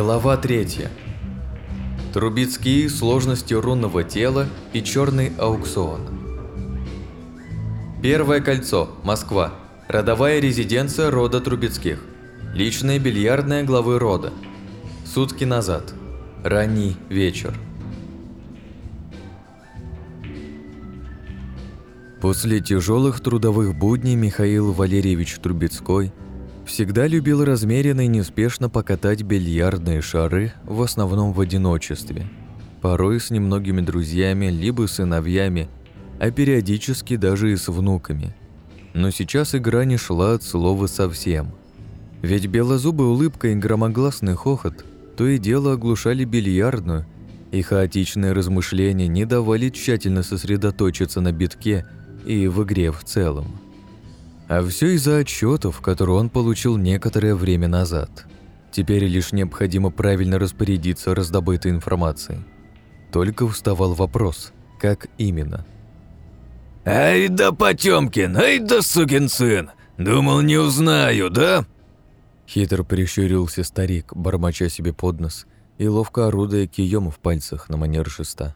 Глава 3. Трубецкие сложности рунного тела и черный аукцион. Первое кольцо. Москва. Родовая резиденция рода Трубецких. Личная бильярдная главы рода. Сутки назад. Ранний вечер. После тяжелых трудовых будней Михаил Валерьевич Трубецкой всегда любил размеренно и неспешно покатать бильярдные шары, в основном в одиночестве. Порой с немногими друзьями, либо сыновьями, а периодически даже и с внуками. Но сейчас игра не шла от слова совсем. Ведь белозубая улыбка и громогласный хохот то и дело оглушали бильярдную, и хаотичные размышления не давали тщательно сосредоточиться на битке и в игре в целом. А все из-за отчетов, которые он получил некоторое время назад. Теперь лишь необходимо правильно распорядиться раздобытой информацией. Только вставал вопрос, как именно. «Ай да Потемкин, ай да сукин сын! Думал, не узнаю, да?» Хитро прищурился старик, бормоча себе под нос и ловко орудуя кием в пальцах на манер шеста.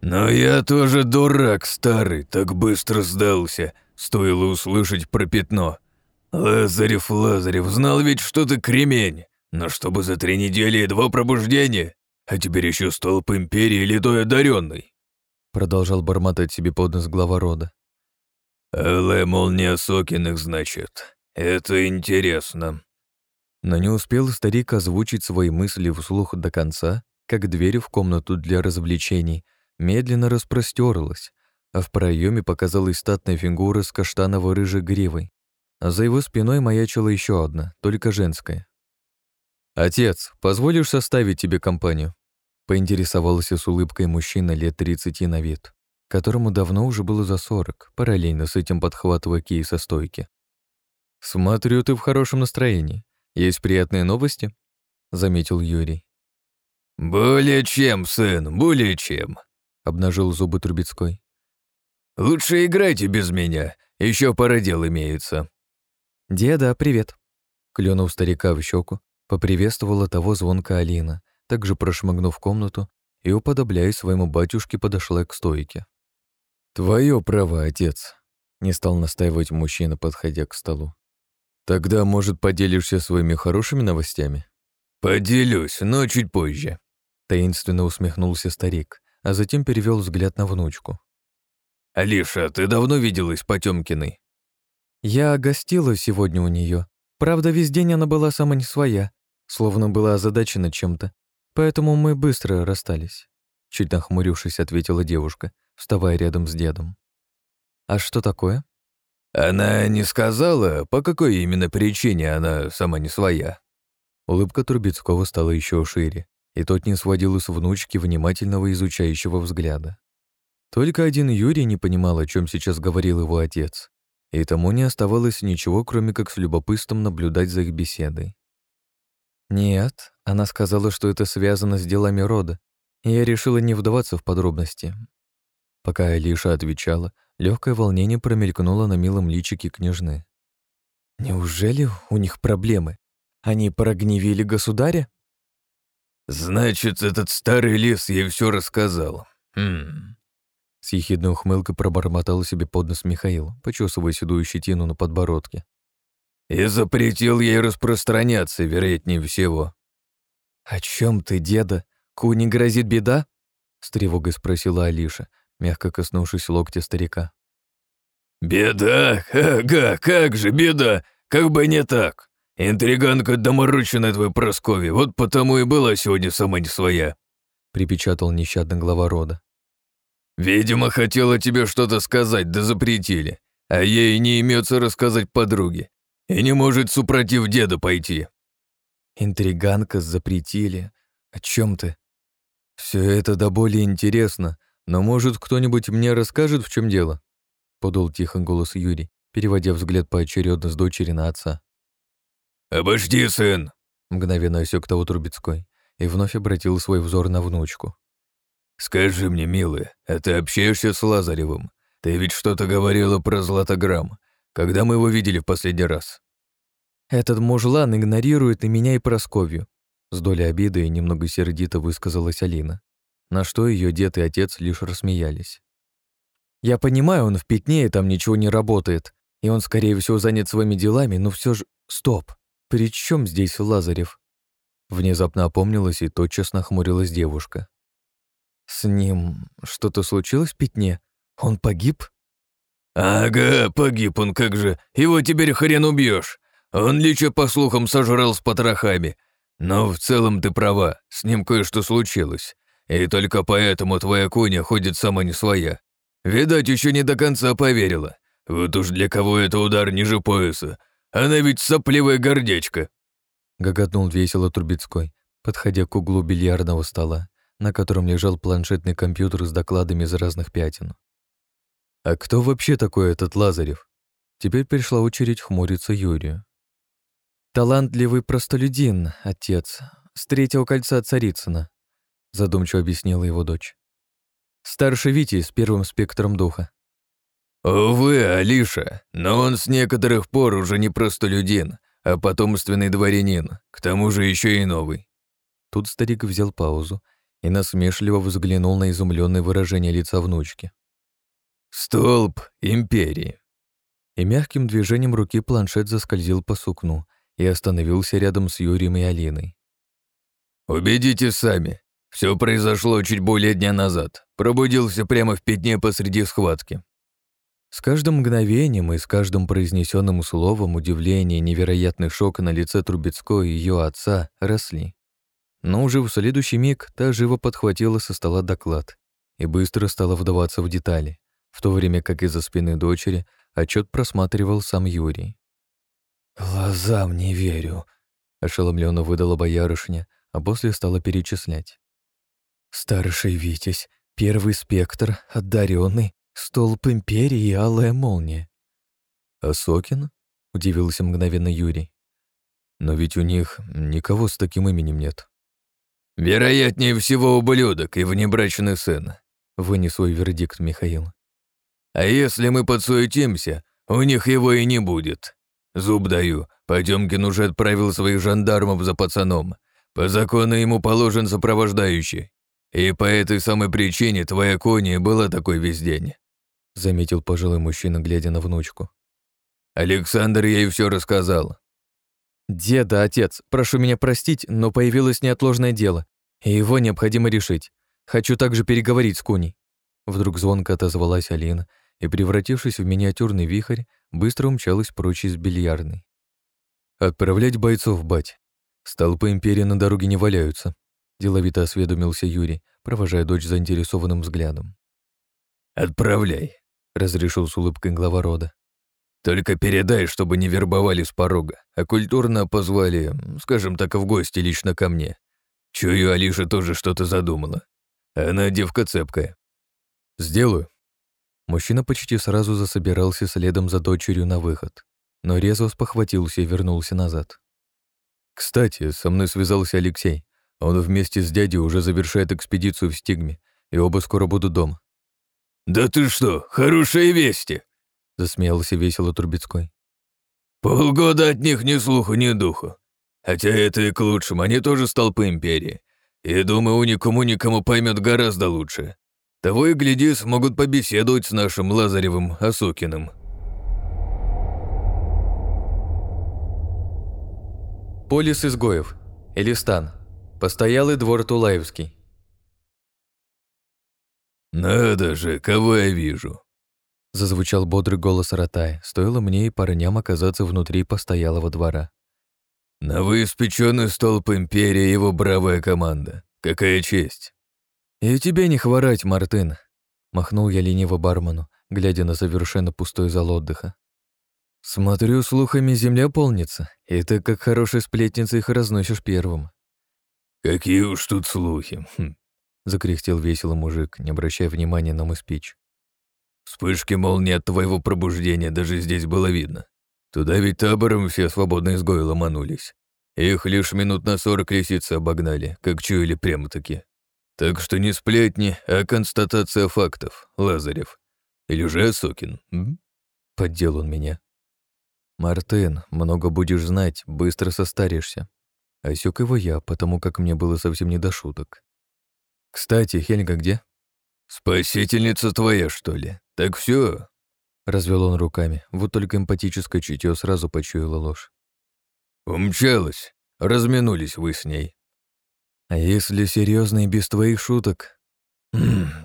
«Но я тоже дурак старый, так быстро сдался. Стоило услышать про пятно. Лазарев, Лазарев, знал ведь, что ты кремень. Но чтобы за три недели и два пробуждения, а теперь еще столб империи литой одаренный. Продолжал бормотать себе под нос глава рода. «Элэ, мол, не Осокиных, значит. Это интересно». Но не успел старик озвучить свои мысли вслух до конца, как дверь в комнату для развлечений медленно распростерлась, а в проеме показалась статная фигура с каштаново-рыжей гривой, а за его спиной маячила еще одна, только женская. «Отец, позволишь составить тебе компанию?» поинтересовался с улыбкой мужчина лет 30 на вид, которому давно уже было за 40, параллельно с этим подхватывая кей со стойки. «Смотрю, ты в хорошем настроении. Есть приятные новости?» — заметил Юрий. «Более чем, сын, более чем», — обнажил зубы Трубецкой. «Лучше играйте без меня, еще пара дел имеется». «Деда, привет!» Клюнув старика в щеку, поприветствовала того звонка Алина, также прошмыгнув комнату и, уподобляясь своему батюшке, подошла к стойке. «Твое право, отец», — не стал настаивать мужчина, подходя к столу. «Тогда, может, поделишься своими хорошими новостями?» «Поделюсь, но чуть позже», — таинственно усмехнулся старик, а затем перевел взгляд на внучку. «Алиша, ты давно виделась с Потёмкиной?» «Я гостила сегодня у нее. Правда, весь день она была сама не своя, словно была озадачена чем-то, поэтому мы быстро расстались», — чуть нахмурившись, ответила девушка, вставая рядом с дедом. «А что такое?» «Она не сказала, по какой именно причине она сама не своя?» Улыбка Трубецкого стала еще шире, и тот не сводил с внучки внимательного изучающего взгляда. Только один Юрий не понимал, о чем сейчас говорил его отец, и тому не оставалось ничего, кроме как с любопытством наблюдать за их беседой. Нет, она сказала, что это связано с делами рода, и я решила не вдаваться в подробности. Пока Алиша отвечала, легкое волнение промелькнуло на милом личике княжны. Неужели у них проблемы? Они прогневили государя? Значит, этот старый лис ей все рассказал. Хм. С ехидной ухмылкой пробормотал себе под нос Михаил, почесывая седую щетину на подбородке. «И запретил ей распространяться, вероятнее всего». «О чем ты, деда? Ку грозит беда?» С тревогой спросила Алиша, мягко коснувшись локтя старика. «Беда? Ага, как же беда? Как бы не так. Интриганка доморощенная твой Прасковья, вот потому и была сегодня сама не своя», припечатал нещадный глава рода. «Видимо, хотела тебе что-то сказать, да запретили, а ей не имется рассказать подруге, и не может супротив деда пойти». «Интриганка запретили? О чем ты?» Все это до боли интересно, но, может, кто-нибудь мне расскажет, в чем дело?» — подул тихо голос Юрий, переводя взгляд поочередно с дочери на отца. «Обожди, сын!» — мгновенно осек того Трубецкой и вновь обратил свой взор на внучку. «Скажи мне, милая, а ты общаешься с Лазаревым? Ты ведь что-то говорила про Златограмм. Когда мы его видели в последний раз?» «Этот мужлан игнорирует и меня, и Просковью», С долей обиды и немного сердито высказалась Алина, на что ее дед и отец лишь рассмеялись. «Я понимаю, он в пятне и там ничего не работает, и он, скорее всего, занят своими делами, но все же... Стоп! При чем здесь Лазарев?» Внезапно опомнилась и тотчас нахмурилась девушка. «С ним что-то случилось в пятне? Он погиб?» «Ага, погиб он как же. Его теперь хрен убьешь. Он лично, по слухам, сожрал с потрохами. Но в целом ты права, с ним кое-что случилось. И только поэтому твоя коня ходит сама не своя. Видать, еще не до конца поверила. Вот уж для кого это удар ниже пояса. Она ведь сопливая гордечка. Гоготнул весело Трубецкой, подходя к углу бильярдного стола, на котором лежал планшетный компьютер с докладами из разных пятен. А кто вообще такой этот Лазарев? Теперь пришла очередь хмуриться Юрию. Талантливый простолюдин, отец, с третьего кольца Царицына, задумчиво объяснила его дочь. Старший Витя с первым спектром духа. «Увы, Алиша, но он с некоторых пор уже не простолюдин, а потомственный дворянин, к тому же еще и новый». Тут старик взял паузу и насмешливо взглянул на изумленное выражение лица внучки. «Столб империи». И мягким движением руки планшет заскользил по сукну и остановился рядом с Юрием и Алиной. «Убедите сами. Все произошло чуть более дня назад. Пробудился прямо в пятне посреди схватки». С каждым мгновением и с каждым произнесенным словом удивление и невероятный шок на лице Трубецкой и ее отца росли. Но уже в следующий миг та живо подхватила со стола доклад и быстро стала вдаваться в детали в то время как из-за спины дочери отчет просматривал сам Юрий. «Глазам не верю», — ошеломленно выдала боярышня, а после стала перечислять. «Старший Витязь, первый спектр, одаренный, столб империи и алая молния». «А Сокин?» — удивился мгновенно Юрий. «Но ведь у них никого с таким именем нет». «Вероятнее всего, ублюдок и внебрачный сын», — вынес свой вердикт Михаил. А если мы подсуетимся, у них его и не будет. Зуб даю, Потёмкин уже отправил своих жандармов за пацаном. По закону ему положен сопровождающий. И по этой самой причине твоя коня была такой весь день», — заметил пожилой мужчина, глядя на внучку. «Александр ей все рассказал». «Деда, отец, прошу меня простить, но появилось неотложное дело, и его необходимо решить. Хочу также переговорить с Куней». Вдруг звонко отозвалась Алина и, превратившись в миниатюрный вихрь, быстро умчалась прочь из бильярдной. «Отправлять бойцов, бать. Столпы империи на дороге не валяются», — деловито осведомился Юрий, провожая дочь заинтересованным взглядом. «Отправляй», — разрешил с улыбкой глава рода. «Только передай, чтобы не вербовали с порога, а культурно позвали, скажем так, в гости лично ко мне. Чую, Алиша тоже что-то задумала. Она девка цепкая». «Сделаю», Мужчина почти сразу засобирался следом за дочерью на выход, но резво спохватился и вернулся назад. «Кстати, со мной связался Алексей. Он вместе с дядей уже завершает экспедицию в Стигме, и оба скоро будут дома». «Да ты что, хорошие вести!» — засмеялся весело Трубецкой. «Полгода от них ни слуху, ни духу. Хотя это и к лучшему, они тоже столпы империи. И думаю, никому-никому поймет гораздо лучше. Того и гляди, смогут побеседовать с нашим Лазаревым Осокиным. Полис изгоев. Элистан. Постоялый двор Тулаевский. «Надо же, кого я вижу!» Зазвучал бодрый голос Ратая, стоило мне и парням оказаться внутри постоялого двора. «Новоиспеченный столб Империи и его бравая команда. Какая честь!» «И тебе не хворать, Мартын», — махнул я лениво бармену, глядя на совершенно пустой зал отдыха. «Смотрю, слухами земля полнится, и ты, как хорошая сплетница, их разносишь первым». «Какие уж тут слухи!» хм. — закряхтел весело мужик, не обращая внимания на мой спич. «Вспышки молнии от твоего пробуждения даже здесь было видно. Туда ведь табором все свободно изгои ломанулись. Их лишь минут на сорок лисицы обогнали, как чуяли прямо-таки. Так что не сплетни, а констатация фактов, Лазарев. Или же Осокин, м? Поддел он меня. Мартын, много будешь знать, быстро состаришься. Осёк его я, потому как мне было совсем не до шуток. «Кстати, Хельга где?» «Спасительница твоя, что ли? Так все. Развел он руками, вот только эмпатическое чутье сразу почуяло ложь. «Умчалась. Разминулись вы с ней». «А если серьезно и без твоих шуток?»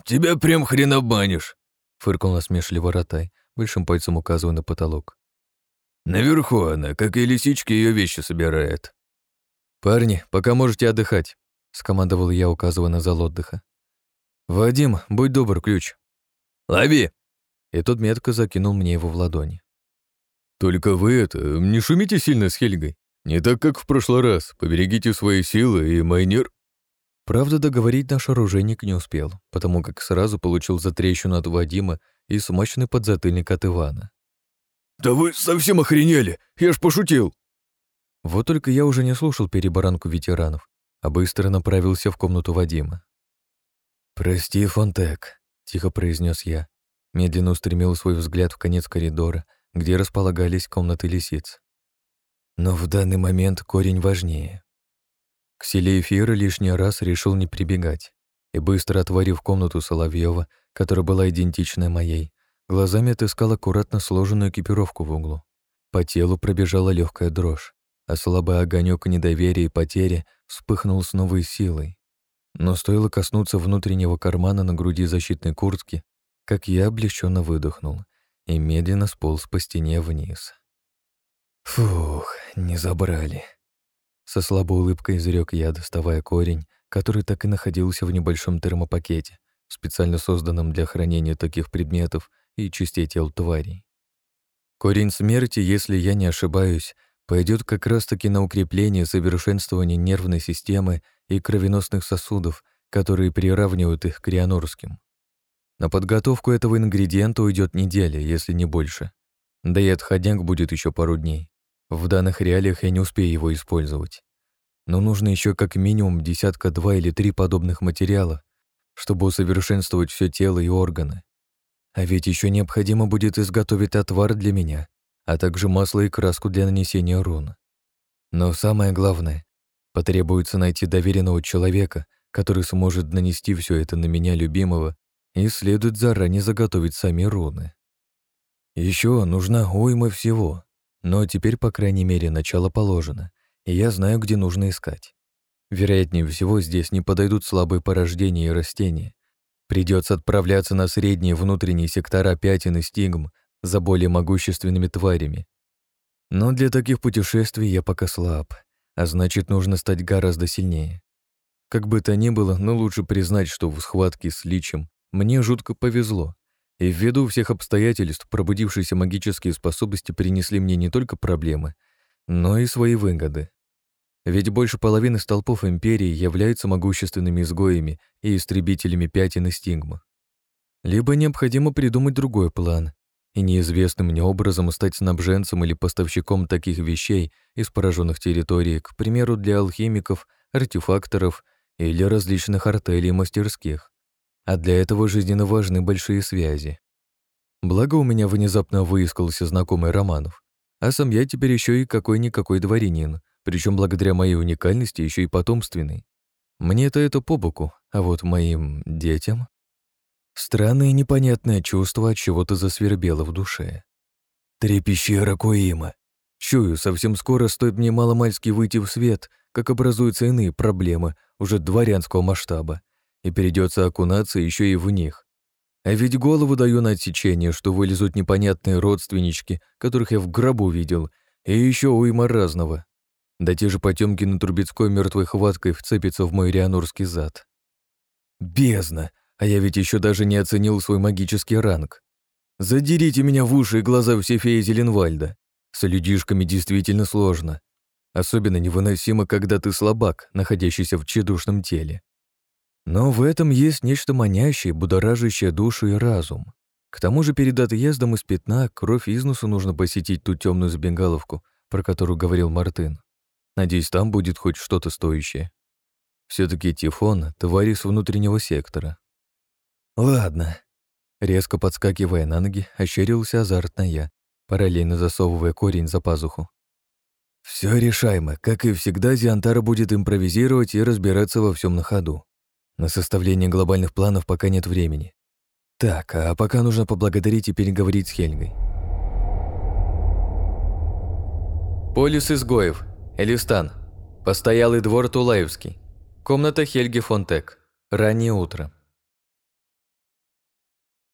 «Тебя прям хрен обманешь», — фыркнул насмешливо Ротай, большим пальцем указывая на потолок. «Наверху она, как и лисички, ее вещи собирает». «Парни, пока можете отдыхать», — скомандовал я, указывая на зал отдыха. «Вадим, будь добр, ключ». «Лови!» И тот метко закинул мне его в ладони. «Только вы это, не шумите сильно с Хельгой. Не так, как в прошлый раз. Поберегите свои силы и майнер...» Правда, договорить наш оружейник не успел, потому как сразу получил затрещину от Вадима и смачный подзатыльник от Ивана. «Да вы совсем охренели! Я ж пошутил!» Вот только я уже не слушал перебаранку ветеранов, а быстро направился в комнату Вадима. «Прости, Фонтек», — тихо произнес я. Медленно устремил свой взгляд в конец коридора, где располагались комнаты лисиц. Но в данный момент корень важнее. К силе эфира лишний раз решил не прибегать и, быстро отворив комнату Соловьева, которая была идентична моей, глазами отыскал аккуратно сложенную экипировку в углу. По телу пробежала легкая дрожь, а слабый огонек недоверия и потери вспыхнул с новой силой. Но стоило коснуться внутреннего кармана на груди защитной куртки, как я облегченно выдохнул и медленно сполз по стене вниз. Фух, не забрали. Со слабой улыбкой изрек я, доставая корень, который так и находился в небольшом термопакете, специально созданном для хранения таких предметов и частей тел тварей. Корень смерти, если я не ошибаюсь, пойдет как раз-таки на укрепление совершенствования нервной системы и кровеносных сосудов, которые приравнивают их к рианорским. На подготовку этого ингредиента уйдет неделя, если не больше. Да и отходняк будет еще пару дней. В данных реалиях я не успею его использовать. Но нужно еще как минимум десятка два или три подобных материала, чтобы усовершенствовать все тело и органы. А ведь еще необходимо будет изготовить отвар для меня, а также масло и краску для нанесения рун. Но самое главное, потребуется найти доверенного человека, который сможет нанести все это на меня любимого, и следует заранее заготовить сами руны. Еще нужна уйма всего, но теперь, по крайней мере, начало положено, и я знаю, где нужно искать. Вероятнее всего, здесь не подойдут слабые порождения и растения. Придется отправляться на средние внутренние сектора пятен и стигм за более могущественными тварями. Но для таких путешествий я пока слаб, а значит, нужно стать гораздо сильнее. Как бы то ни было, но лучше признать, что в схватке с личем мне жутко повезло, и ввиду всех обстоятельств пробудившиеся магические способности принесли мне не только проблемы, но и свои выгоды. Ведь больше половины столпов Империи являются могущественными изгоями и истребителями пятен и стигма. Либо необходимо придумать другой план, и неизвестным мне образом стать снабженцем или поставщиком таких вещей из пораженных территорий, к примеру, для алхимиков, артефакторов или различных артелей и мастерских а для этого жизненно важны большие связи. Благо у меня внезапно выискался знакомый Романов, а сам я теперь еще и какой-никакой дворянин, причем благодаря моей уникальности еще и потомственный. Мне-то это по боку, а вот моим детям... Странное непонятное чувство от чего-то засвербело в душе. Три пещеры Куима. Чую, совсем скоро стоит мне маломальски выйти в свет, как образуются иные проблемы уже дворянского масштаба, и придется окунаться еще и в них. А ведь голову даю на отсечение, что вылезут непонятные родственнички, которых я в гробу видел, и еще уйма разного. Да те же потемки на Трубецкой мертвой хваткой вцепятся в мой рианурский зад. Бездна! А я ведь еще даже не оценил свой магический ранг. Задерите меня в уши и глаза все феи Зеленвальда. С людишками действительно сложно. Особенно невыносимо, когда ты слабак, находящийся в чедушном теле. Но в этом есть нечто манящее, будоражащее душу и разум. К тому же перед отъездом из пятна кровь из носу нужно посетить ту темную забегаловку, про которую говорил Мартын. Надеюсь, там будет хоть что-то стоящее. все таки Тифон — тварь из внутреннего сектора. Ладно. Резко подскакивая на ноги, ощерился азартно я, параллельно засовывая корень за пазуху. Все решаемо. Как и всегда, Зиантара будет импровизировать и разбираться во всем на ходу. На составление глобальных планов пока нет времени. Так, а пока нужно поблагодарить и переговорить с Хельгой. Полис изгоев. Элистан. Постоялый двор Тулаевский. Комната Хельги Фонтек. Раннее утро.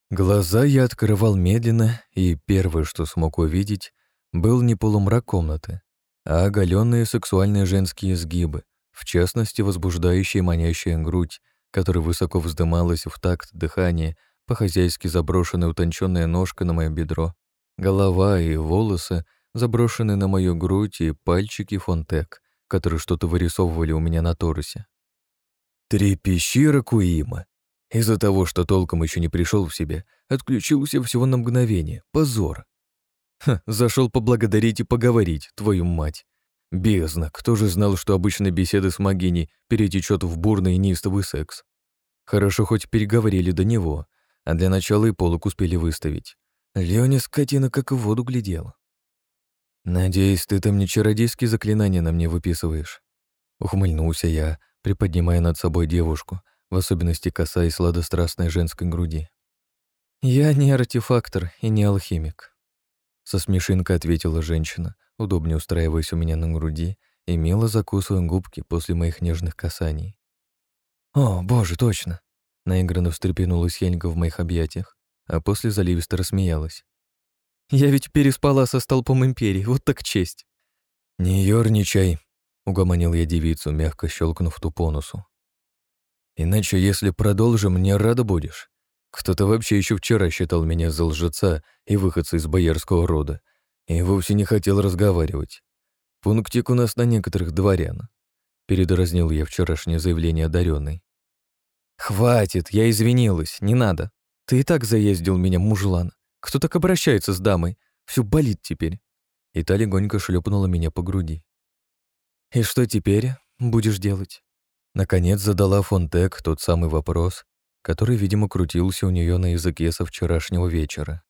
Глаза я открывал медленно, и первое, что смог увидеть, был не полумрак комнаты, а оголенные сексуальные женские сгибы, в частности, возбуждающая и манящая грудь, которая высоко вздымалась в такт дыхания, по-хозяйски заброшенная утонченная ножка на мое бедро, голова и волосы, заброшенные на мою грудь и пальчики фонтек, которые что-то вырисовывали у меня на торсе. Три пещеры Куима, из-за того, что толком еще не пришел в себя, отключился всего на мгновение. Позор. Ха, зашел поблагодарить и поговорить, твою мать. Бездна, кто же знал, что обычно беседы с Магиней перетечет в бурный и неистовый секс? Хорошо, хоть переговорили до него, а для начала и полок успели выставить. Лёня, скотина, как в воду глядела. «Надеюсь, ты там не чародейские заклинания на мне выписываешь?» Ухмыльнулся я, приподнимая над собой девушку, в особенности касаясь сладострастной женской груди. «Я не артефактор и не алхимик», — со смешинкой ответила женщина, удобнее устраиваясь у меня на груди и мило закусывая губки после моих нежных касаний. «О, боже, точно!» — наигранно встрепенулась Хельга в моих объятиях, а после заливисто рассмеялась. «Я ведь переспала со столпом Империи, вот так честь!» «Не ёрничай», — угомонил я девицу, мягко щелкнув ту по носу. Иначе, если продолжим, не рада будешь. Кто-то вообще еще вчера считал меня за лжеца и выходца из боярского рода, и вовсе не хотел разговаривать. Пунктик у нас на некоторых дворян. Передразнил я вчерашнее заявление одаренной. «Хватит, я извинилась, не надо. Ты и так заездил меня, мужлан. Кто так обращается с дамой? Все болит теперь». И та легонько шлепнула меня по груди. «И что теперь будешь делать?» Наконец задала Фонтек тот самый вопрос, который, видимо, крутился у нее на языке со вчерашнего вечера.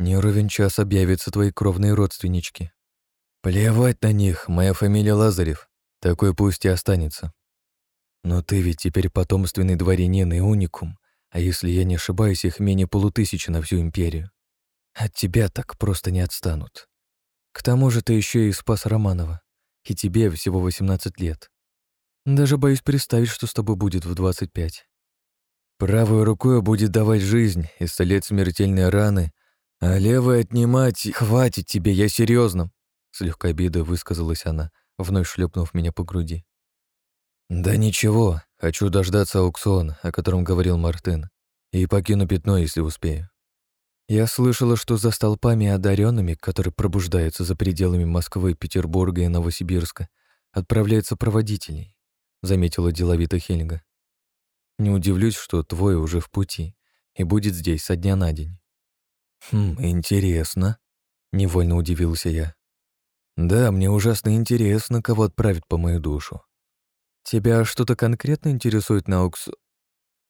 «Не ровен час объявятся твои кровные родственнички. Плевать на них, моя фамилия Лазарев, такой пусть и останется. Но ты ведь теперь потомственный дворянин и уникум, а если я не ошибаюсь, их менее полутысячи на всю империю. От тебя так просто не отстанут. К тому же ты еще и спас Романова, и тебе всего 18 лет. Даже боюсь представить, что с тобой будет в 25. Правой рукой будет давать жизнь, исцелять смертельные раны, а левой отнимать... Хватит тебе, я серьезно. С легкой обидой высказалась она, вновь шлепнув меня по груди. Да ничего, хочу дождаться аукциона, о котором говорил Мартын, и покину пятно, если успею. Я слышала, что за столпами одаренными, которые пробуждаются за пределами Москвы, Петербурга и Новосибирска, отправляются проводителей. — заметила деловито Хельга. «Не удивлюсь, что твой уже в пути и будет здесь со дня на день». «Хм, интересно», — невольно удивился я. «Да, мне ужасно интересно, кого отправят по мою душу. Тебя что-то конкретно интересует на аукс...»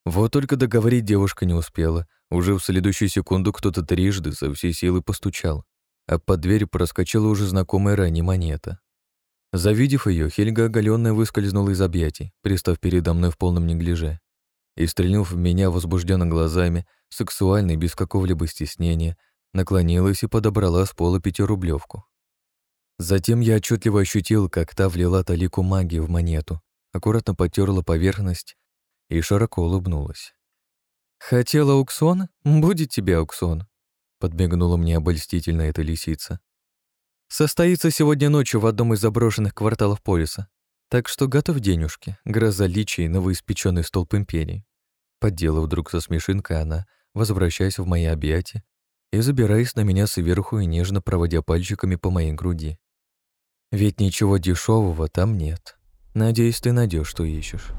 Вот только договорить девушка не успела. Уже в следующую секунду кто-то трижды со всей силы постучал, а под дверь проскочила уже знакомая ранее монета. Завидев ее, Хельга оголенная выскользнула из объятий, пристав передо мной в полном неглиже. И, стрельнув в меня возбужденно глазами, сексуально и без какого-либо стеснения, наклонилась и подобрала с пола пятирублевку. Затем я отчетливо ощутил, как та влила талику магии в монету, аккуратно потерла поверхность и широко улыбнулась. «Хотела аукцион? Будет тебе аукцион», — подмигнула мне обольстительно эта лисица состоится сегодня ночью в одном из заброшенных кварталов полиса. Так что готовь денежки, гроза личий, новоиспеченный столб империи. Поддела вдруг со смешинкой она, возвращаясь в мои объятия и забираясь на меня сверху и нежно проводя пальчиками по моей груди. Ведь ничего дешевого там нет. Надеюсь, ты найдешь, что ищешь.